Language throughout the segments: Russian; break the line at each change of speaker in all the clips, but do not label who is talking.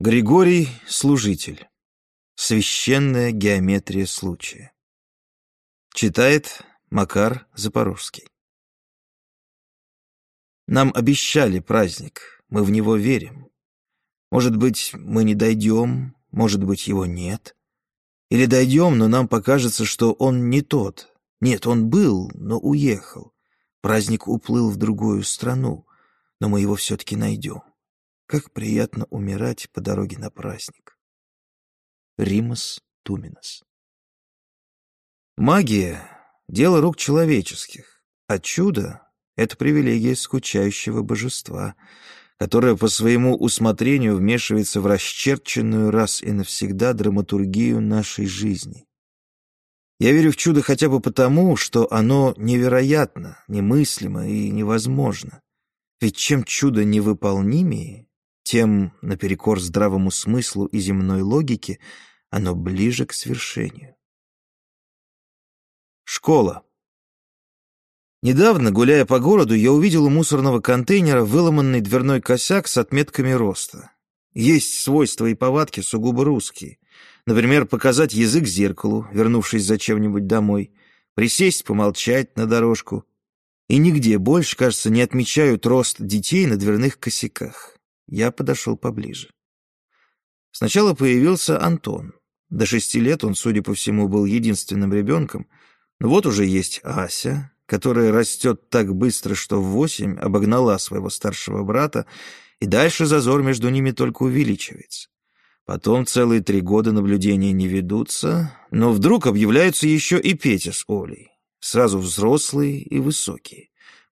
Григорий Служитель. Священная геометрия случая. Читает Макар Запорожский. Нам обещали праздник, мы в него верим. Может быть, мы не дойдем, может быть, его нет. Или дойдем, но нам покажется, что он не тот. Нет, он был, но уехал. Праздник уплыл в другую страну, но мы его все-таки найдем. Как приятно умирать по дороге на праздник. Римас Туминас. Магия — дело рук человеческих, а чудо — это привилегия скучающего божества, которое по своему усмотрению вмешивается в расчерченную раз и навсегда драматургию нашей жизни. Я верю в чудо хотя бы потому, что оно невероятно, немыслимо и невозможно. Ведь чем чудо невыполнимее, тем, наперекор здравому смыслу и земной логике, оно ближе к свершению. Школа. Недавно, гуляя по городу, я увидел у мусорного контейнера выломанный дверной косяк с отметками роста. Есть свойства и повадки сугубо русские. Например, показать язык зеркалу, вернувшись зачем-нибудь домой, присесть, помолчать на дорожку. И нигде больше, кажется, не отмечают рост детей на дверных косяках. Я подошел поближе. Сначала появился Антон. До шести лет он, судя по всему, был единственным ребенком. Но вот уже есть Ася, которая растет так быстро, что в восемь обогнала своего старшего брата, и дальше зазор между ними только увеличивается. Потом целые три года наблюдения не ведутся, но вдруг объявляются еще и Петя с Олей. Сразу взрослые и высокие.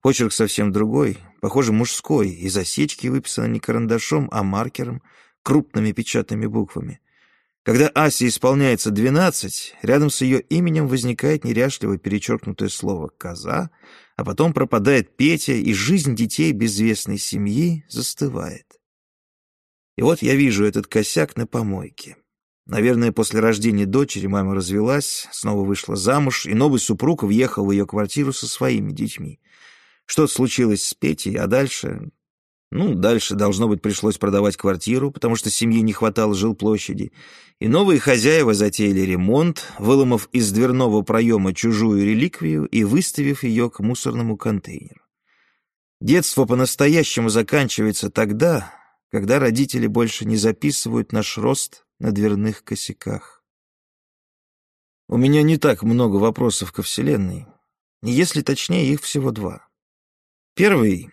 Почерк совсем другой, похоже, мужской, и засечки выписаны не карандашом, а маркером, крупными печатными буквами. Когда Асе исполняется двенадцать, рядом с ее именем возникает неряшливо перечеркнутое слово «коза», а потом пропадает Петя, и жизнь детей безвестной семьи застывает. И вот я вижу этот косяк на помойке. Наверное, после рождения дочери мама развелась, снова вышла замуж, и новый супруг въехал в ее квартиру со своими детьми. Что-то случилось с Петей, а дальше... Ну, дальше, должно быть, пришлось продавать квартиру, потому что семье не хватало жилплощади. И новые хозяева затеяли ремонт, выломав из дверного проема чужую реликвию и выставив ее к мусорному контейнеру. Детство по-настоящему заканчивается тогда, когда родители больше не записывают наш рост на дверных косяках. У меня не так много вопросов ко Вселенной. Если точнее, их всего два. Первый,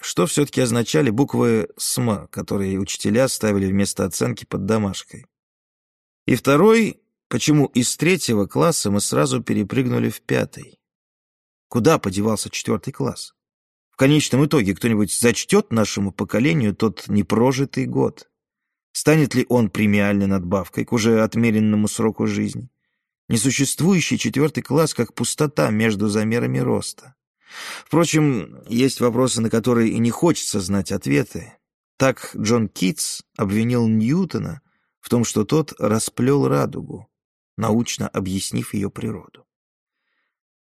что все-таки означали буквы «СМ», которые учителя ставили вместо оценки под домашкой. И второй, почему из третьего класса мы сразу перепрыгнули в пятый. Куда подевался четвертый класс? В конечном итоге кто-нибудь зачтет нашему поколению тот непрожитый год? Станет ли он премиальной надбавкой к уже отмеренному сроку жизни? Несуществующий четвертый класс как пустота между замерами роста. Впрочем, есть вопросы, на которые и не хочется знать ответы. Так Джон Китс обвинил Ньютона в том, что тот расплел радугу, научно объяснив ее природу.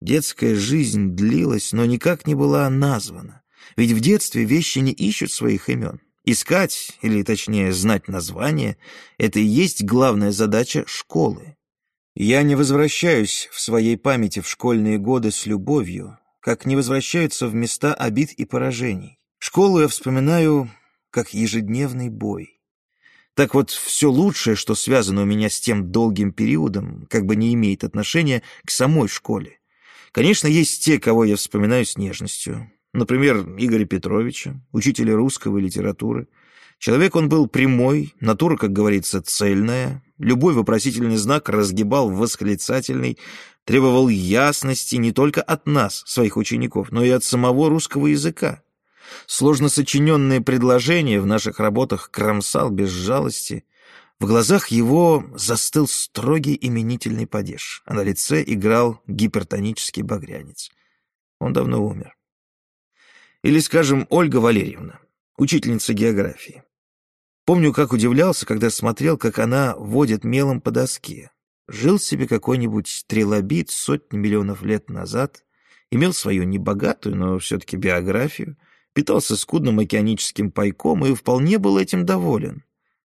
Детская жизнь длилась, но никак не была названа. Ведь в детстве вещи не ищут своих имен. Искать, или точнее знать название, это и есть главная задача школы. Я не возвращаюсь в своей памяти в школьные годы с любовью, как не возвращаются в места обид и поражений. Школу я вспоминаю как ежедневный бой. Так вот, все лучшее, что связано у меня с тем долгим периодом, как бы не имеет отношения к самой школе. Конечно, есть те, кого я вспоминаю с нежностью. Например, Игоря Петровича, учителя русского литературы. Человек он был прямой, натура, как говорится, цельная. Любой вопросительный знак разгибал восклицательный, требовал ясности не только от нас, своих учеников, но и от самого русского языка. Сложно сочиненные предложения в наших работах кромсал без жалости. В глазах его застыл строгий именительный падеж, а на лице играл гипертонический багрянец. Он давно умер. Или, скажем, Ольга Валерьевна, учительница географии. Помню, как удивлялся, когда смотрел, как она водит мелом по доске. Жил себе какой-нибудь трилобит сотни миллионов лет назад, имел свою небогатую, но все-таки биографию, питался скудным океаническим пайком и вполне был этим доволен.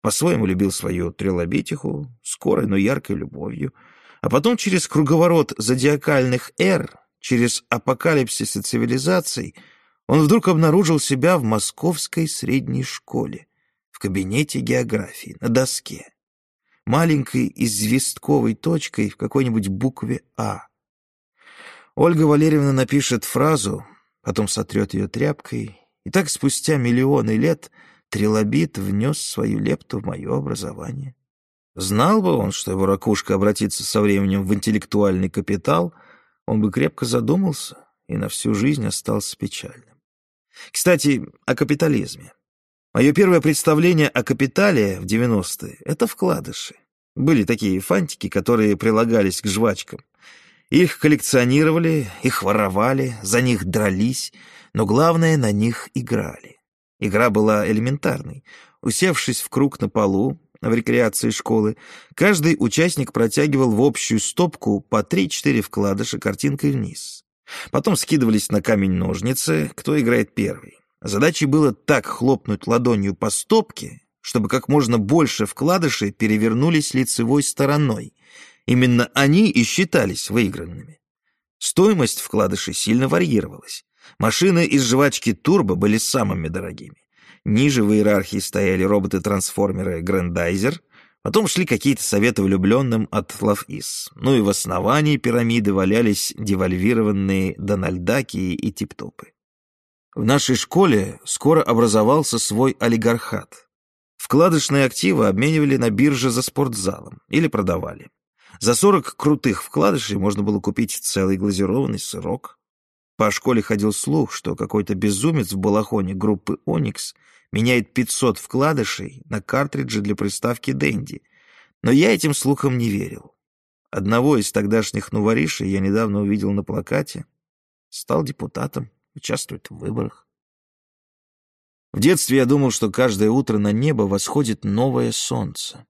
По-своему любил свою трилобитиху, скорой, но яркой любовью. А потом через круговорот зодиакальных эр, через апокалипсисы цивилизаций, он вдруг обнаружил себя в московской средней школе, кабинете географии, на доске, маленькой известковой точкой в какой-нибудь букве «А». Ольга Валерьевна напишет фразу, потом сотрет ее тряпкой, и так спустя миллионы лет Трилобит внес свою лепту в мое образование. Знал бы он, что его ракушка обратится со временем в интеллектуальный капитал, он бы крепко задумался и на всю жизнь остался печальным. Кстати, о капитализме. Мое первое представление о капитале в 90-е — это вкладыши. Были такие фантики, которые прилагались к жвачкам. Их коллекционировали, их воровали, за них дрались, но главное, на них играли. Игра была элементарной. Усевшись в круг на полу, в рекреации школы, каждый участник протягивал в общую стопку по 3-4 вкладыша картинкой вниз. Потом скидывались на камень-ножницы, кто играет первый. Задачей было так хлопнуть ладонью по стопке, чтобы как можно больше вкладышей перевернулись лицевой стороной. Именно они и считались выигранными. Стоимость вкладышей сильно варьировалась. Машины из жвачки Турбо были самыми дорогими. Ниже в иерархии стояли роботы-трансформеры Грандайзер, потом шли какие-то советы влюбленным от Лав-Ис. Ну и в основании пирамиды валялись девальвированные Дональдаки и Типтопы. В нашей школе скоро образовался свой олигархат. Вкладышные активы обменивали на бирже за спортзалом или продавали. За 40 крутых вкладышей можно было купить целый глазированный сырок. По школе ходил слух, что какой-то безумец в балахоне группы «Оникс» меняет 500 вкладышей на картриджи для приставки «Дэнди». Но я этим слухам не верил. Одного из тогдашних нуворишей я недавно увидел на плакате. Стал депутатом, участвует в выборах. В детстве я думал, что каждое утро на небо восходит новое солнце.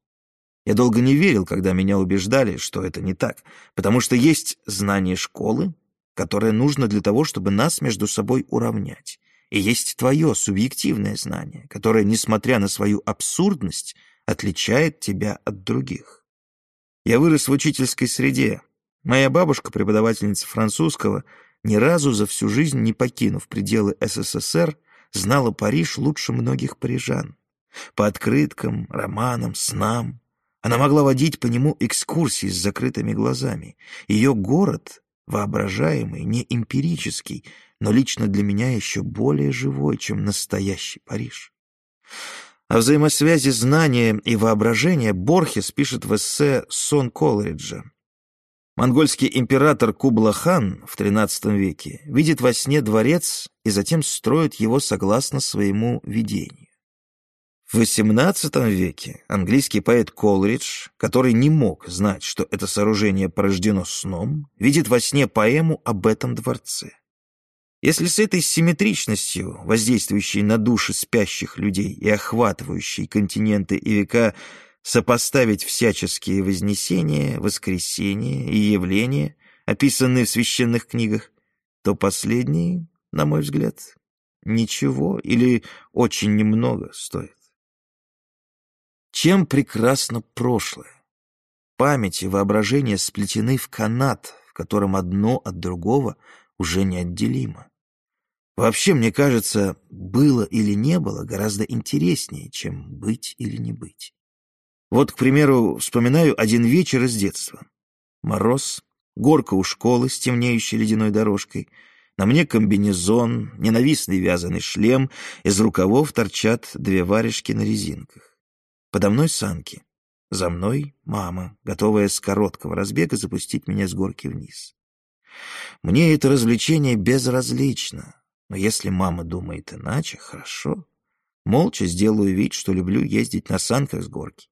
Я долго не верил, когда меня убеждали, что это не так, потому что есть знание школы, которое нужно для того, чтобы нас между собой уравнять. И есть твое субъективное знание, которое, несмотря на свою абсурдность, отличает тебя от других. Я вырос в учительской среде. Моя бабушка, преподавательница французского, ни разу за всю жизнь не покинув пределы СССР, знала Париж лучше многих парижан. По открыткам, романам, снам. Она могла водить по нему экскурсии с закрытыми глазами. Ее город воображаемый, не эмпирический, но лично для меня еще более живой, чем настоящий Париж. О взаимосвязи знания и воображения Борхес пишет в эссе «Сон Колриджа». Монгольский император Кубла-хан в XIII веке видит во сне дворец и затем строит его согласно своему видению. В XVIII веке английский поэт Колридж, который не мог знать, что это сооружение порождено сном, видит во сне поэму об этом дворце. Если с этой симметричностью, воздействующей на души спящих людей и охватывающей континенты и века, сопоставить всяческие вознесения, воскресения и явления, описанные в священных книгах, то последние, на мой взгляд, ничего или очень немного стоят. Чем прекрасно прошлое? Память и воображение сплетены в канат, в котором одно от другого уже неотделимо. Вообще, мне кажется, было или не было гораздо интереснее, чем быть или не быть. Вот, к примеру, вспоминаю один вечер из детства. Мороз, горка у школы с темнеющей ледяной дорожкой, на мне комбинезон, ненавистный вязаный шлем, из рукавов торчат две варежки на резинках. Подо мной санки. За мной мама, готовая с короткого разбега запустить меня с горки вниз. Мне это развлечение безразлично, но если мама думает иначе, хорошо. Молча сделаю вид, что люблю ездить на санках с горки.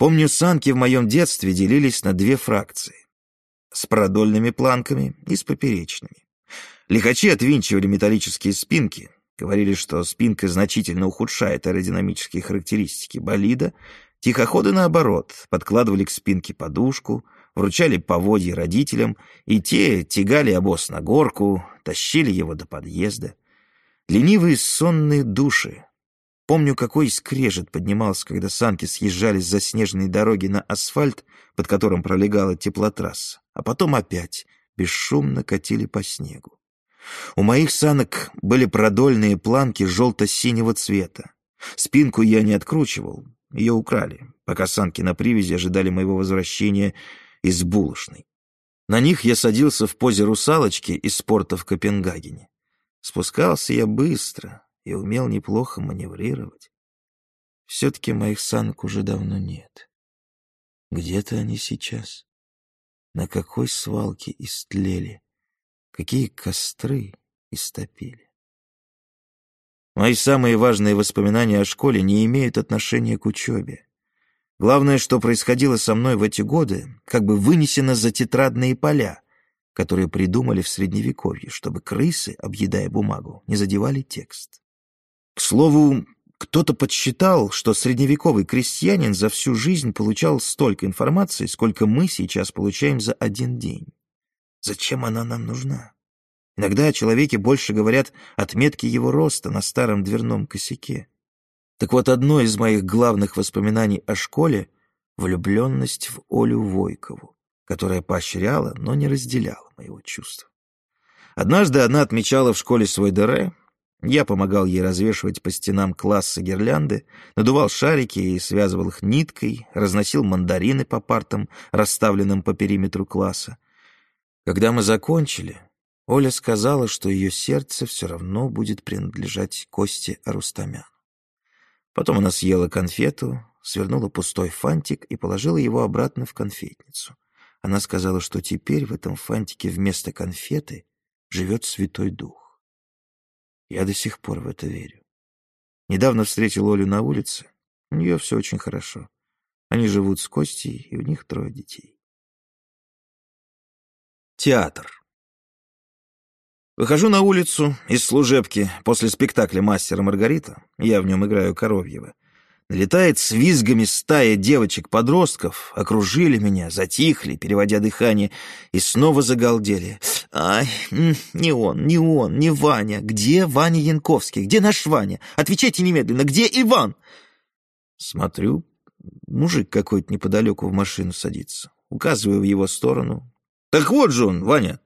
Помню, санки в моем детстве делились на две фракции. С продольными планками и с поперечными. Лихачи отвинчивали металлические спинки, Говорили, что спинка значительно ухудшает аэродинамические характеристики болида. Тихоходы, наоборот, подкладывали к спинке подушку, вручали поводья родителям, и те тягали обоз на горку, тащили его до подъезда. Ленивые сонные души. Помню, какой скрежет поднимался, когда санки съезжали с заснеженной дороги на асфальт, под которым пролегала теплотрасса, а потом опять бесшумно катили по снегу. У моих санок были продольные планки желто-синего цвета. Спинку я не откручивал, ее украли, пока санки на привязи ожидали моего возвращения из булочной. На них я садился в позе русалочки из спорта в Копенгагене. Спускался я быстро и умел неплохо маневрировать. Все-таки моих санок уже давно нет. Где-то они сейчас. На какой свалке истлели, какие костры истопили. Мои самые важные воспоминания о школе не имеют отношения к учебе. Главное, что происходило со мной в эти годы, как бы вынесено за тетрадные поля, которые придумали в Средневековье, чтобы крысы, объедая бумагу, не задевали текст. К слову, кто-то подсчитал, что средневековый крестьянин за всю жизнь получал столько информации, сколько мы сейчас получаем за один день. Зачем она нам нужна? Иногда о человеке больше говорят отметки его роста на старом дверном косяке. Так вот, одно из моих главных воспоминаний о школе — влюбленность в Олю Войкову, которая поощряла, но не разделяла моего чувства. Однажды она отмечала в школе свой ДР, я помогал ей развешивать по стенам класса гирлянды, надувал шарики и связывал их ниткой, разносил мандарины по партам, расставленным по периметру класса. Когда мы закончили, Оля сказала, что ее сердце все равно будет принадлежать Косте Арустамяну. Потом она съела конфету, свернула пустой фантик и положила его обратно в конфетницу. Она сказала, что теперь в этом фантике вместо конфеты живет Святой Дух. Я до сих пор в это верю. Недавно встретил Олю на улице. У нее все очень хорошо. Они живут с Костей, и у них трое детей. Театр. Выхожу на улицу из служебки после спектакля «Мастера Маргарита». Я в нем играю Коровьева. Налетает с визгами стая девочек-подростков, окружили меня, затихли, переводя дыхание, и снова загалдели. «Ай, не он, не он, не Ваня. Где Ваня Янковский? Где наш Ваня? Отвечайте немедленно, где Иван?» Смотрю, мужик какой-то неподалеку в машину садится. Указываю в его сторону. «Так вот же он, Ваня!»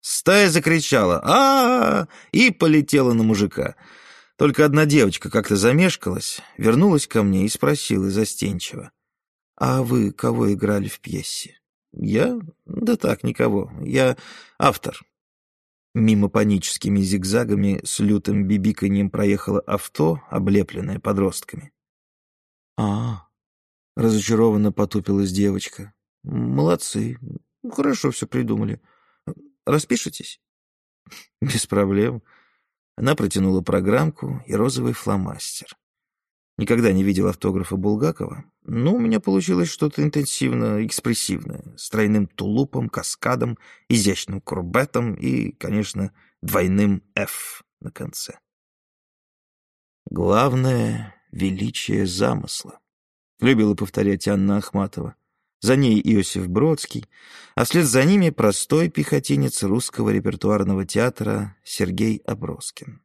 Стая закричала а, -а, -а и полетела на мужика. Только одна девочка как-то замешкалась, вернулась ко мне и спросила застенчиво. «А вы кого играли в пьесе?» «Я? Да так, никого. Я автор». Мимо паническими зигзагами с лютым бибиканьем проехало авто, облепленное подростками. а, разочарованно потупилась девочка. «Молодцы. Хорошо все придумали. Распишитесь?» «Без проблем». Она протянула программку и розовый фломастер. Никогда не видел автографа Булгакова, но у меня получилось что-то интенсивно-экспрессивное, с тройным тулупом, каскадом, изящным курбетом и, конечно, двойным «Ф» на конце. Главное — величие замысла, любила повторять Анна Ахматова за ней Иосиф Бродский, а вслед за ними простой пехотинец русского репертуарного театра Сергей Оброскин.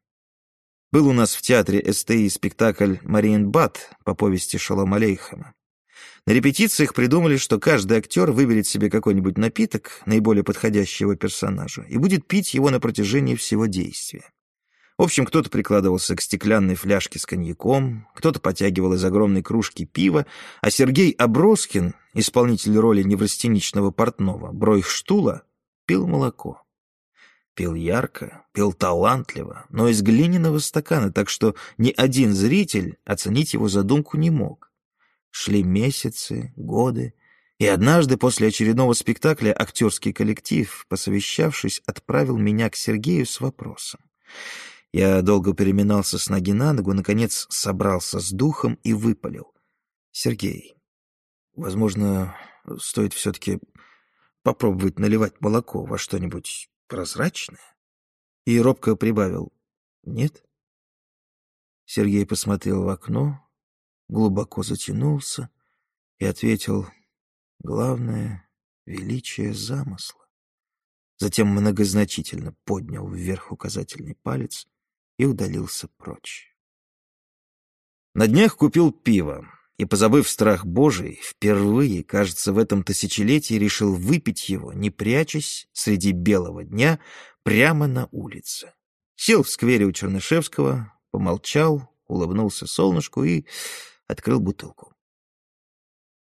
Был у нас в театре СТИ спектакль «Мариенбад» по повести Шалом Алейхама. На репетициях придумали, что каждый актер выберет себе какой-нибудь напиток, наиболее подходящего персонажу, и будет пить его на протяжении всего действия. В общем, кто-то прикладывался к стеклянной фляжке с коньяком, кто-то потягивал из огромной кружки пива, а Сергей Оброскин, исполнитель роли неврастеничного портного, Бройхштула, пил молоко. Пил ярко, пил талантливо, но из глиняного стакана, так что ни один зритель оценить его задумку не мог. Шли месяцы, годы, и однажды после очередного спектакля актерский коллектив, посовещавшись, отправил меня к Сергею с вопросом. Я долго переминался с ноги на ногу, наконец собрался с духом и выпалил. «Сергей, возможно, стоит все-таки попробовать наливать молоко во что-нибудь прозрачное?» И робко прибавил. «Нет?» Сергей посмотрел в окно, глубоко затянулся и ответил «Главное — величие замысла». Затем многозначительно поднял вверх указательный палец и удалился прочь. На днях купил пиво и, позабыв страх Божий, впервые, кажется, в этом тысячелетии решил выпить его, не прячась среди белого дня прямо на улице. Сел в сквере у Чернышевского, помолчал, улыбнулся солнышку и открыл бутылку.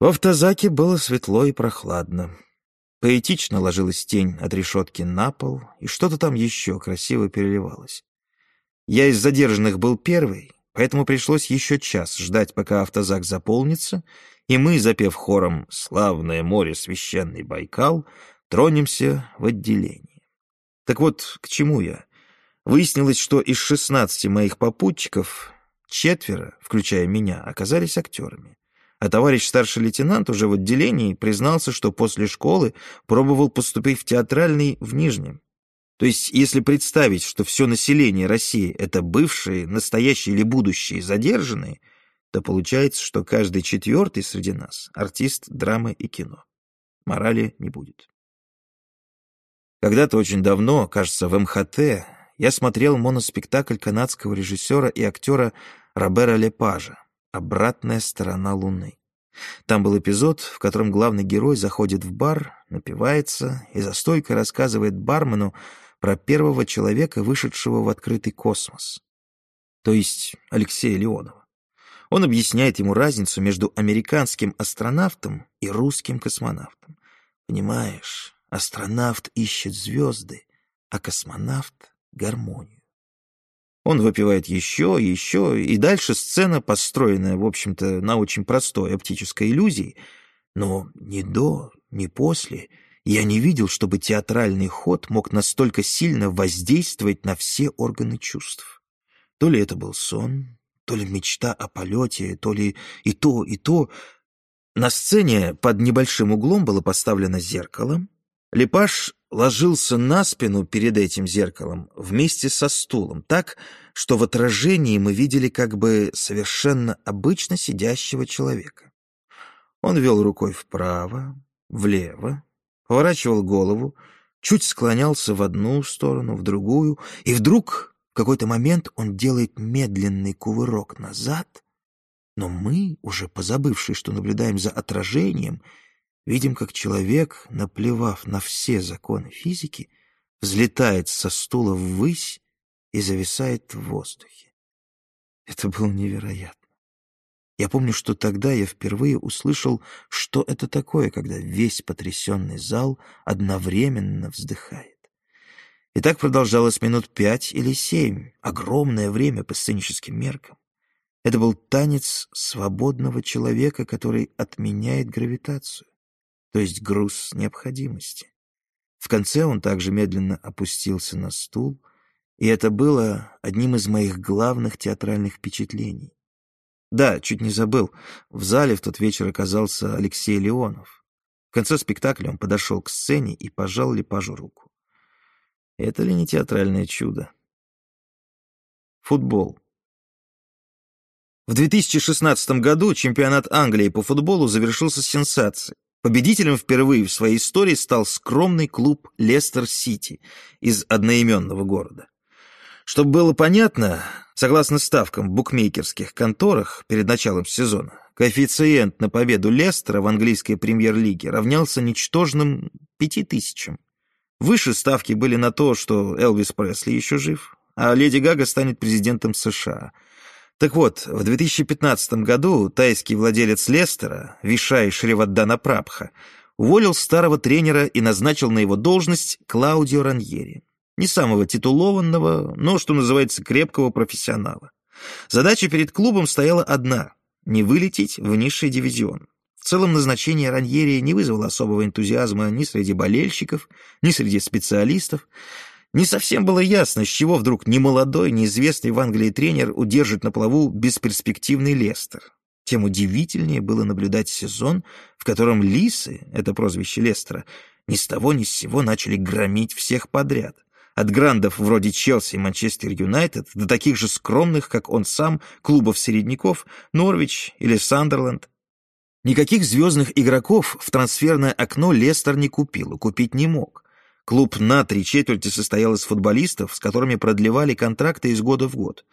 В автозаке было светло и прохладно. Поэтично ложилась тень от решетки на пол, и что-то там еще красиво переливалось. Я из задержанных был первый, поэтому пришлось еще час ждать, пока автозак заполнится, и мы, запев хором «Славное море, священный Байкал», тронемся в отделение. Так вот, к чему я? Выяснилось, что из шестнадцати моих попутчиков четверо, включая меня, оказались актерами а товарищ старший лейтенант уже в отделении признался, что после школы пробовал поступить в театральный в Нижнем. То есть, если представить, что все население России — это бывшие, настоящие или будущие задержанные, то получается, что каждый четвертый среди нас — артист драмы и кино. Морали не будет. Когда-то очень давно, кажется, в МХТ, я смотрел моноспектакль канадского режиссера и актера Робера Лепажа Обратная сторона Луны. Там был эпизод, в котором главный герой заходит в бар, напивается и за стойкой рассказывает бармену про первого человека, вышедшего в открытый космос. То есть Алексея Леонова. Он объясняет ему разницу между американским астронавтом и русским космонавтом. Понимаешь, астронавт ищет звезды, а космонавт — гармонию. Он выпивает еще еще, и дальше сцена, построенная, в общем-то, на очень простой оптической иллюзии, но ни до, ни после я не видел, чтобы театральный ход мог настолько сильно воздействовать на все органы чувств. То ли это был сон, то ли мечта о полете, то ли и то, и то. На сцене под небольшим углом было поставлено зеркало. Лепаш ложился на спину перед этим зеркалом вместе со стулом, так, что в отражении мы видели как бы совершенно обычно сидящего человека. Он вел рукой вправо, влево, поворачивал голову, чуть склонялся в одну сторону, в другую, и вдруг в какой-то момент он делает медленный кувырок назад, но мы, уже позабывшие, что наблюдаем за отражением, Видим, как человек, наплевав на все законы физики, взлетает со стула ввысь и зависает в воздухе. Это было невероятно. Я помню, что тогда я впервые услышал, что это такое, когда весь потрясенный зал одновременно вздыхает. И так продолжалось минут пять или семь, огромное время по сценическим меркам. Это был танец свободного человека, который отменяет гравитацию то есть груз необходимости. В конце он также медленно опустился на стул, и это было одним из моих главных театральных впечатлений. Да, чуть не забыл, в зале в тот вечер оказался Алексей Леонов. В конце спектакля он подошел к сцене и пожал Лепажу руку. Это ли не театральное чудо? Футбол. В 2016 году чемпионат Англии по футболу завершился сенсацией. Победителем впервые в своей истории стал скромный клуб Лестер-Сити из одноименного города. Чтобы было понятно, согласно ставкам в букмекерских конторах перед началом сезона, коэффициент на победу Лестера в английской премьер-лиге равнялся ничтожным пяти тысячам. Выше ставки были на то, что Элвис Пресли еще жив, а Леди Гага станет президентом США – так вот, в 2015 году тайский владелец Лестера, Вишай Шриваддана Прабха, уволил старого тренера и назначил на его должность Клаудио Раньери. Не самого титулованного, но, что называется, крепкого профессионала. Задача перед клубом стояла одна – не вылететь в низший дивизион. В целом назначение Раньери не вызвало особого энтузиазма ни среди болельщиков, ни среди специалистов. Не совсем было ясно, с чего вдруг немолодой, неизвестный в Англии тренер удержит на плаву бесперспективный Лестер. Тем удивительнее было наблюдать сезон, в котором лисы, это прозвище Лестера, ни с того ни с сего начали громить всех подряд. От грандов вроде Челси и Манчестер Юнайтед до таких же скромных, как он сам, клубов-середняков, Норвич или Сандерленд. Никаких звездных игроков в трансферное окно Лестер не купил и купить не мог. Клуб на три четверти состоял из футболистов, с которыми продлевали контракты из года в год.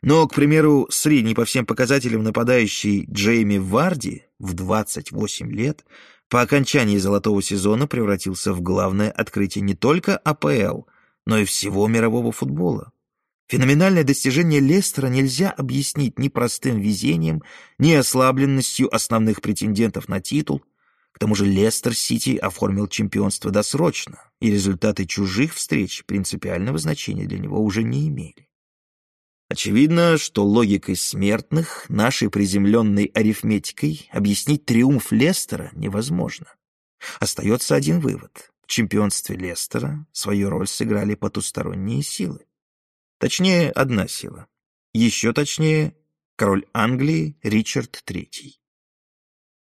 Но, к примеру, средний по всем показателям нападающий Джейми Варди в 28 лет по окончании золотого сезона превратился в главное открытие не только АПЛ, но и всего мирового футбола. Феноменальное достижение Лестера нельзя объяснить ни простым везением, ни ослабленностью основных претендентов на титул – к тому же Лестер-Сити оформил чемпионство досрочно, и результаты чужих встреч принципиального значения для него уже не имели. Очевидно, что логикой смертных, нашей приземленной арифметикой, объяснить триумф Лестера невозможно. Остается один вывод. В чемпионстве Лестера свою роль сыграли потусторонние силы. Точнее, одна сила. Еще точнее, король Англии Ричард III.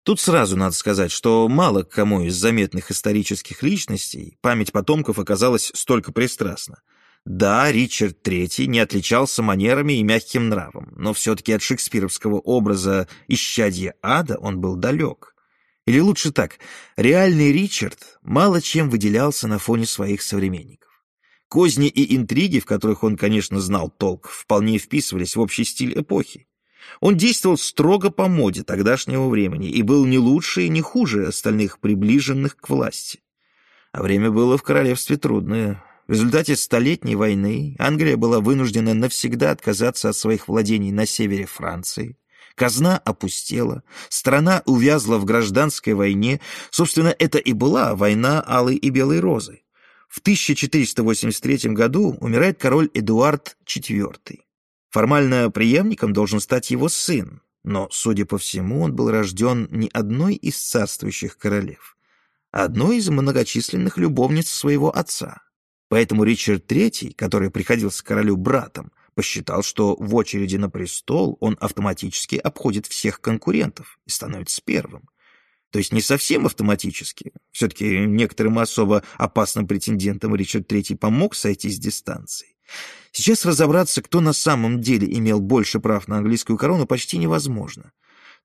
Тут сразу надо сказать, что мало кому из заметных исторических личностей память потомков оказалась столько пристрастна. Да, Ричард III не отличался манерами и мягким нравом, но все-таки от шекспировского образа исчадья ада он был далек. Или лучше так, реальный Ричард мало чем выделялся на фоне своих современников. Козни и интриги, в которых он, конечно, знал толк, вполне вписывались в общий стиль эпохи. Он действовал строго по моде тогдашнего времени и был не лучше и не хуже остальных приближенных к власти. А время было в королевстве трудное. В результате Столетней войны Англия была вынуждена навсегда отказаться от своих владений на севере Франции. Казна опустела, страна увязла в гражданской войне. Собственно, это и была война Алой и Белой Розы. В 1483 году умирает король Эдуард IV. Формально преемником должен стать его сын, но, судя по всему, он был рожден не одной из царствующих королев, а одной из многочисленных любовниц своего отца. Поэтому Ричард III, который приходился королю братом, посчитал, что в очереди на престол он автоматически обходит всех конкурентов и становится первым. То есть не совсем автоматически. Все-таки некоторым особо опасным претендентам Ричард III помог сойти с дистанции. Сейчас разобраться, кто на самом деле имел больше прав на английскую корону, почти невозможно.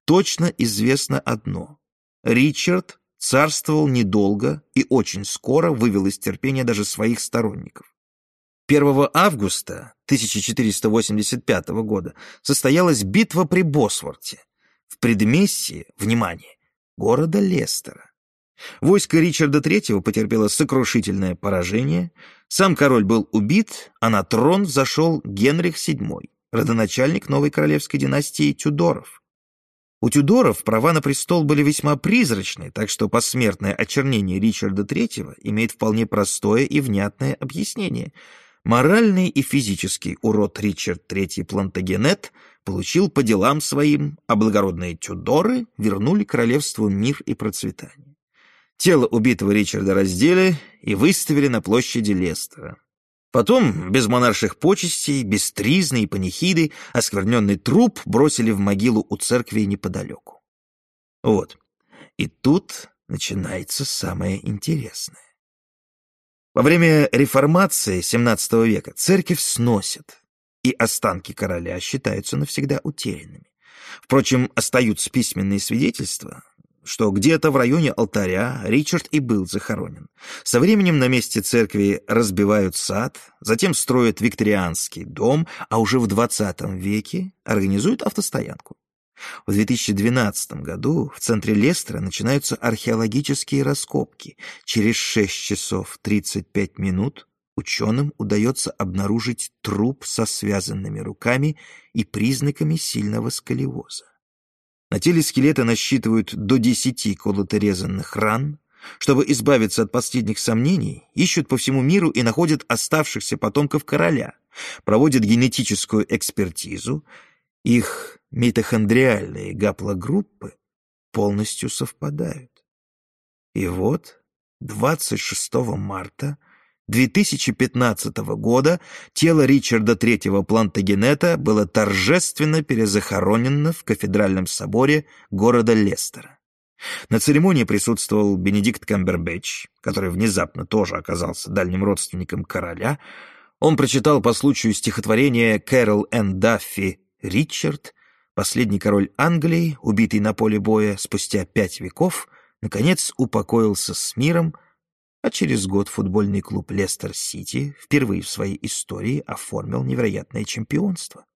Точно известно одно. Ричард царствовал недолго и очень скоро вывел из терпения даже своих сторонников. 1 августа 1485 года состоялась битва при Босворте в предместье, внимание, города Лестера. Войско Ричарда III потерпело сокрушительное поражение, сам король был убит, а на трон взошел Генрих VII, родоначальник новой королевской династии Тюдоров. У Тюдоров права на престол были весьма призрачны, так что посмертное очернение Ричарда III имеет вполне простое и внятное объяснение. Моральный и физический урод Ричард III Плантагенет получил по делам своим, а благородные Тюдоры вернули королевству мир и процветание. Тело убитого Ричарда раздели и выставили на площади Лестера. Потом, без монарших почестей, без тризны и панихиды, оскверненный труп бросили в могилу у церкви неподалеку. Вот. И тут начинается самое интересное. Во время реформации XVII века церковь сносят, и останки короля считаются навсегда утерянными. Впрочем, остаются письменные свидетельства, что где-то в районе алтаря Ричард и был захоронен. Со временем на месте церкви разбивают сад, затем строят викторианский дом, а уже в 20 веке организуют автостоянку. В 2012 году в центре Лестера начинаются археологические раскопки. Через 6 часов 35 минут ученым удается обнаружить труп со связанными руками и признаками сильного сколиоза. На теле скелета насчитывают до десяти колото-резанных ран. Чтобы избавиться от последних сомнений, ищут по всему миру и находят оставшихся потомков короля, проводят генетическую экспертизу. Их митохондриальные гаплогруппы полностью совпадают. И вот 26 марта 2015 года тело Ричарда III Плантагенета было торжественно перезахоронено в кафедральном соборе города Лестера. На церемонии присутствовал Бенедикт Камбербэтч, который внезапно тоже оказался дальним родственником короля. Он прочитал по случаю стихотворение Кэрол Н. Даффи «Ричард», последний король Англии, убитый на поле боя спустя пять веков, наконец упокоился с миром, А через год футбольный клуб Лестер-Сити впервые в своей истории оформил невероятное чемпионство.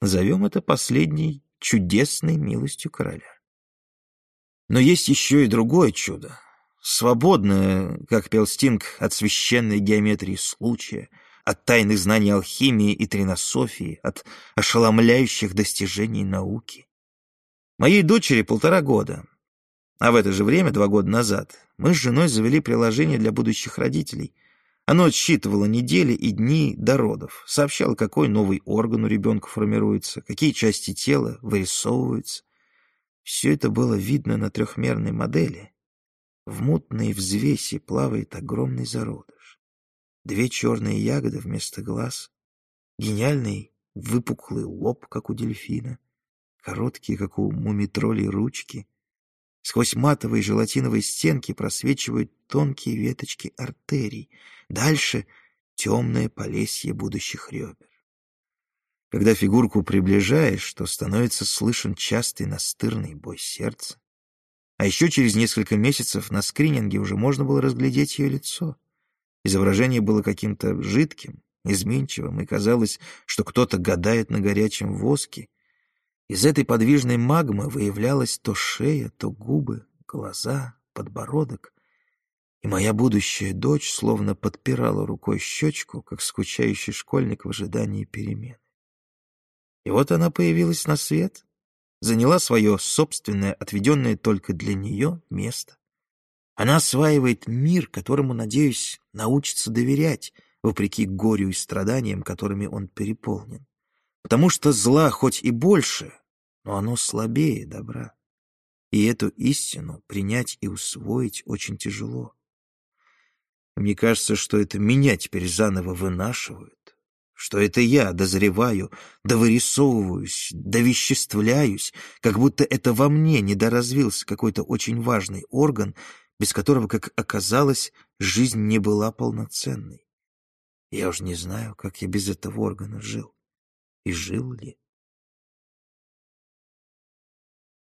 Назовем это последней чудесной милостью короля. Но есть еще и другое чудо. Свободное, как пел Стинг, от священной геометрии случая, от тайных знаний алхимии и тринософии, от ошеломляющих достижений науки. Моей дочери полтора года, а в это же время, два года назад, мы с женой завели приложение для будущих родителей. Оно отсчитывало недели и дни до родов, сообщало, какой новый орган у ребенка формируется, какие части тела вырисовываются. Все это было видно на трехмерной модели. В мутной взвеси плавает огромный зародыш. Две черные ягоды вместо глаз, гениальный выпуклый лоб, как у дельфина, короткие, как у мумитролей, ручки — Сквозь матовые желатиновые стенки просвечивают тонкие веточки артерий. Дальше темное полесье будущих ребер. Когда фигурку приближаешь, то становится слышен частый настырный бой сердца. А еще через несколько месяцев на скрининге уже можно было разглядеть ее лицо. Изображение было каким-то жидким, изменчивым, и казалось, что кто-то гадает на горячем воске, из этой подвижной магмы выявлялась то шея, то губы, глаза, подбородок. И моя будущая дочь словно подпирала рукой щечку, как скучающий школьник в ожидании перемены. И вот она появилась на свет, заняла свое собственное, отведенное только для нее место. Она осваивает мир, которому, надеюсь, научится доверять, вопреки горю и страданиям, которыми он переполнен потому что зла хоть и больше, но оно слабее добра. И эту истину принять и усвоить очень тяжело. Мне кажется, что это меня теперь заново вынашивают, что это я дозреваю, довырисовываюсь, довеществляюсь, как будто это во мне недоразвился какой-то очень важный орган, без которого, как оказалось, жизнь не была полноценной. Я уж не знаю, как я без этого органа жил и жил ли.